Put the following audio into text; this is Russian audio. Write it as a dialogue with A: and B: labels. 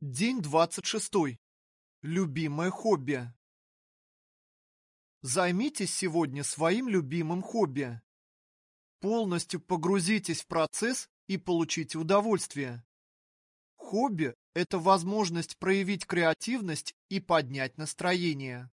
A: День двадцать шестой. Любимое хобби. Займитесь сегодня своим любимым хобби. Полностью погрузитесь в процесс и получите удовольствие. Хобби – это возможность проявить креативность и поднять настроение.